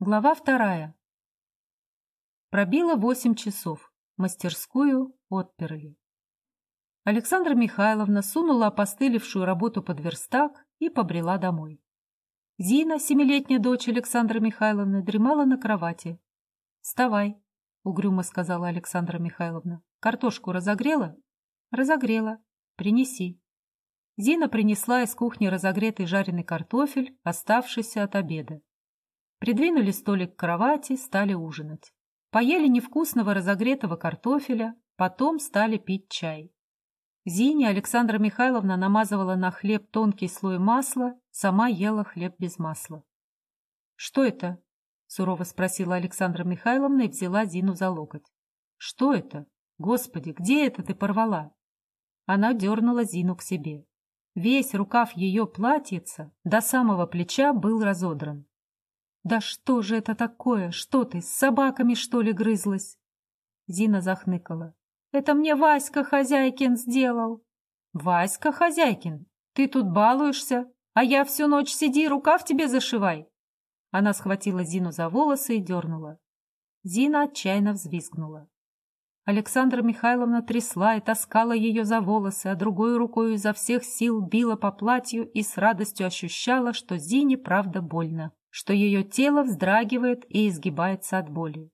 Глава вторая. Пробило восемь часов. Мастерскую отперли. Александра Михайловна сунула опостылевшую работу под верстак и побрела домой. Зина, семилетняя дочь Александры Михайловны, дремала на кровати. «Вставай», — угрюмо сказала Александра Михайловна. «Картошку разогрела?» «Разогрела. Принеси». Зина принесла из кухни разогретый жареный картофель, оставшийся от обеда. Придвинули столик к кровати, стали ужинать. Поели невкусного разогретого картофеля, потом стали пить чай. Зине Александра Михайловна намазывала на хлеб тонкий слой масла, сама ела хлеб без масла. «Что это?» — сурово спросила Александра Михайловна и взяла Зину за локоть. «Что это? Господи, где это ты порвала?» Она дернула Зину к себе. Весь рукав ее платьица до самого плеча был разодран. «Да что же это такое? Что ты, с собаками, что ли, грызлась?» Зина захныкала. «Это мне Васька Хозяйкин сделал». «Васька Хозяйкин? Ты тут балуешься, а я всю ночь сиди, рукав тебе зашивай». Она схватила Зину за волосы и дернула. Зина отчаянно взвизгнула. Александра Михайловна трясла и таскала ее за волосы, а другой рукой изо всех сил била по платью и с радостью ощущала, что Зине правда больно что ее тело вздрагивает и изгибается от боли.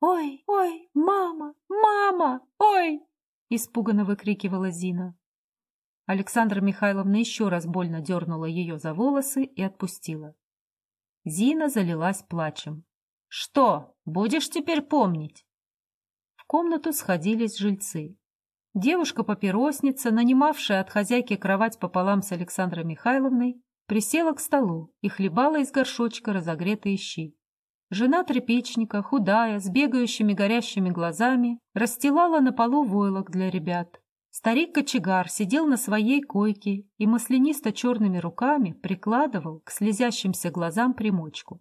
«Ой, ой, мама, мама, ой!» — испуганно выкрикивала Зина. Александра Михайловна еще раз больно дернула ее за волосы и отпустила. Зина залилась плачем. «Что, будешь теперь помнить?» В комнату сходились жильцы. Девушка-папиросница, нанимавшая от хозяйки кровать пополам с Александрой Михайловной, присела к столу и хлебала из горшочка разогретые щи. Жена тряпичника, худая, с бегающими горящими глазами, расстилала на полу войлок для ребят. Старик-кочегар сидел на своей койке и маслянисто-черными руками прикладывал к слезящимся глазам примочку.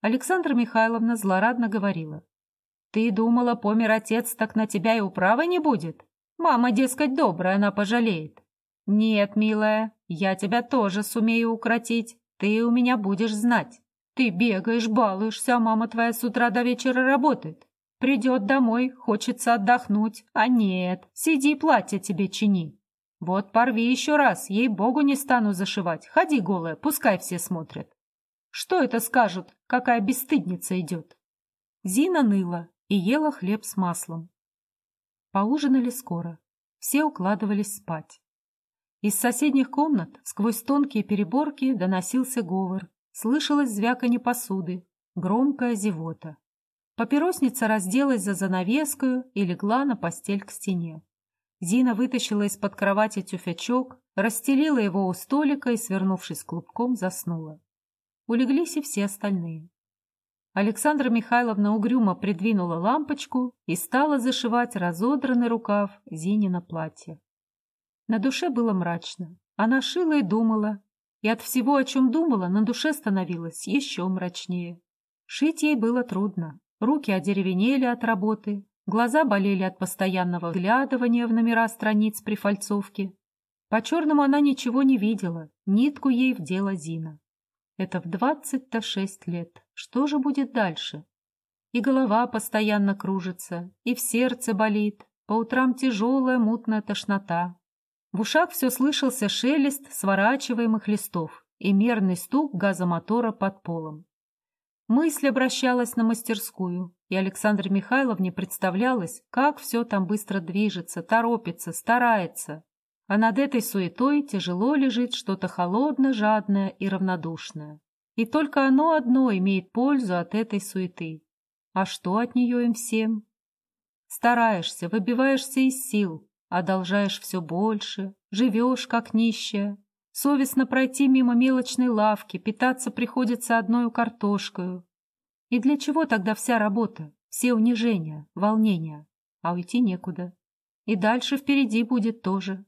Александра Михайловна злорадно говорила. «Ты думала, помер отец, так на тебя и управы не будет? Мама, дескать, добрая, она пожалеет. «Нет, милая, я тебя тоже сумею укротить. Ты у меня будешь знать. Ты бегаешь, балуешься, а мама твоя с утра до вечера работает. Придет домой, хочется отдохнуть. А нет, сиди платье тебе чини. Вот порви еще раз, ей-богу не стану зашивать. Ходи голая, пускай все смотрят. Что это скажут, какая бесстыдница идет?» Зина ныла и ела хлеб с маслом. Поужинали скоро. Все укладывались спать. Из соседних комнат сквозь тонкие переборки доносился говор. Слышалось звяканье посуды, громкая зевота. Папиросница разделась за занавескую и легла на постель к стене. Зина вытащила из-под кровати тюфячок, расстелила его у столика и, свернувшись клубком, заснула. Улеглись и все остальные. Александра Михайловна угрюмо придвинула лампочку и стала зашивать разодранный рукав Зинина платья. На душе было мрачно. Она шила и думала, и от всего, о чем думала, на душе становилось еще мрачнее. Шить ей было трудно. Руки одеревенели от работы, глаза болели от постоянного вглядывания в номера страниц при фальцовке. По-черному она ничего не видела, нитку ей вдела Зина. Это в двадцать-то шесть лет. Что же будет дальше? И голова постоянно кружится, и в сердце болит, по утрам тяжелая мутная тошнота, в ушах все слышался шелест сворачиваемых листов и мерный стук газомотора под полом. Мысль обращалась на мастерскую, и Александре Михайловне представлялось, как все там быстро движется, торопится, старается. А над этой суетой тяжело лежит что-то холодно-жадное и равнодушное. И только оно одно имеет пользу от этой суеты. А что от нее им всем? Стараешься, выбиваешься из сил, Одолжаешь все больше, живешь как нищая. Совестно пройти мимо мелочной лавки, питаться приходится одной картошкою. И для чего тогда вся работа, все унижения, волнения? А уйти некуда. И дальше впереди будет тоже.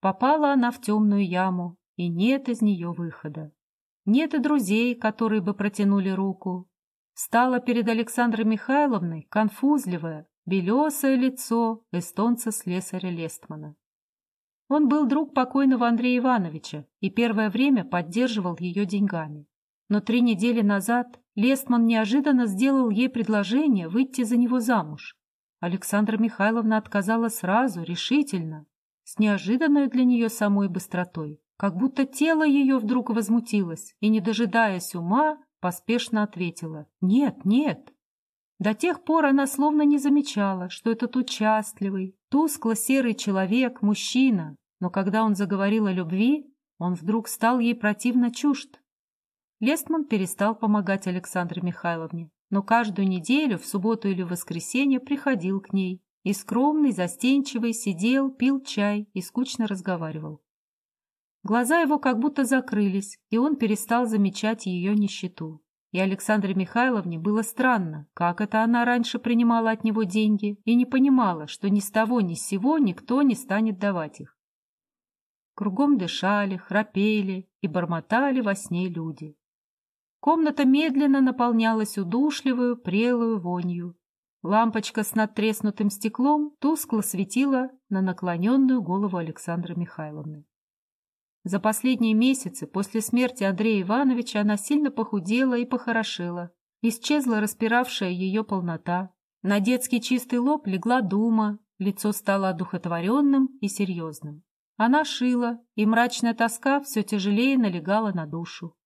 Попала она в темную яму, и нет из нее выхода. Нет и друзей, которые бы протянули руку. Стала перед Александрой Михайловной конфузливая, белесое лицо эстонца-слесаря Лестмана. Он был друг покойного Андрея Ивановича и первое время поддерживал ее деньгами. Но три недели назад Лестман неожиданно сделал ей предложение выйти за него замуж. Александра Михайловна отказала сразу, решительно, с неожиданной для нее самой быстротой, как будто тело ее вдруг возмутилось и, не дожидаясь ума, поспешно ответила «Нет, нет». До тех пор она словно не замечала, что этот участливый, тускло-серый человек – мужчина, но когда он заговорил о любви, он вдруг стал ей противно чужд. Лестман перестал помогать Александре Михайловне, но каждую неделю, в субботу или воскресенье, приходил к ней и скромный, застенчивый, сидел, пил чай и скучно разговаривал. Глаза его как будто закрылись, и он перестал замечать ее нищету. И Александре Михайловне было странно, как это она раньше принимала от него деньги и не понимала, что ни с того ни с сего никто не станет давать их. Кругом дышали, храпели и бормотали во сне люди. Комната медленно наполнялась удушливую, прелую вонью. Лампочка с надтреснутым стеклом тускло светила на наклоненную голову Александры Михайловны. За последние месяцы после смерти Андрея Ивановича она сильно похудела и похорошела. Исчезла распиравшая ее полнота. На детский чистый лоб легла дума, лицо стало одухотворенным и серьезным. Она шила, и мрачная тоска все тяжелее налегала на душу.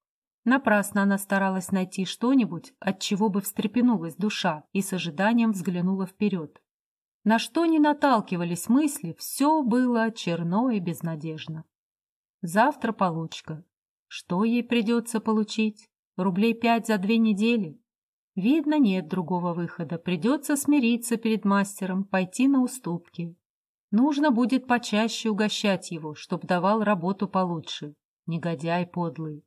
Напрасно она старалась найти что-нибудь, от чего бы встрепенулась душа и с ожиданием взглянула вперед. На что ни наталкивались мысли, все было черно и безнадежно. Завтра получка. Что ей придется получить? Рублей пять за две недели? Видно, нет другого выхода. Придется смириться перед мастером, пойти на уступки. Нужно будет почаще угощать его, чтоб давал работу получше. Негодяй подлый.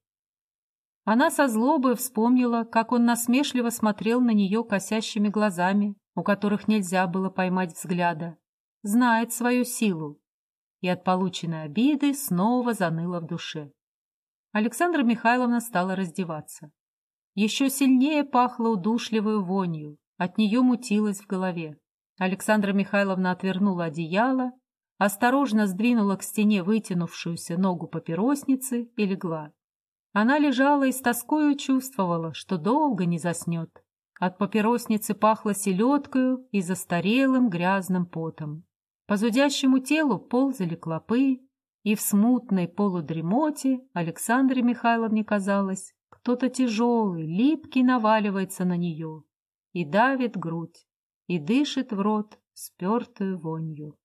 Она со злобой вспомнила, как он насмешливо смотрел на нее косящими глазами, у которых нельзя было поймать взгляда. Знает свою силу. И от полученной обиды снова заныло в душе. Александра Михайловна стала раздеваться. Еще сильнее пахло удушливой вонью, от нее мутилось в голове. Александра Михайловна отвернула одеяло, осторожно сдвинула к стене вытянувшуюся ногу папиросницы и легла. Она лежала и с тоскою чувствовала, что долго не заснет. От папиросницы пахло селедкою и застарелым грязным потом. По зудящему телу ползали клопы, и в смутной полудремоте Александре Михайловне казалось, кто-то тяжелый, липкий наваливается на нее и давит грудь, и дышит в рот спертую вонью.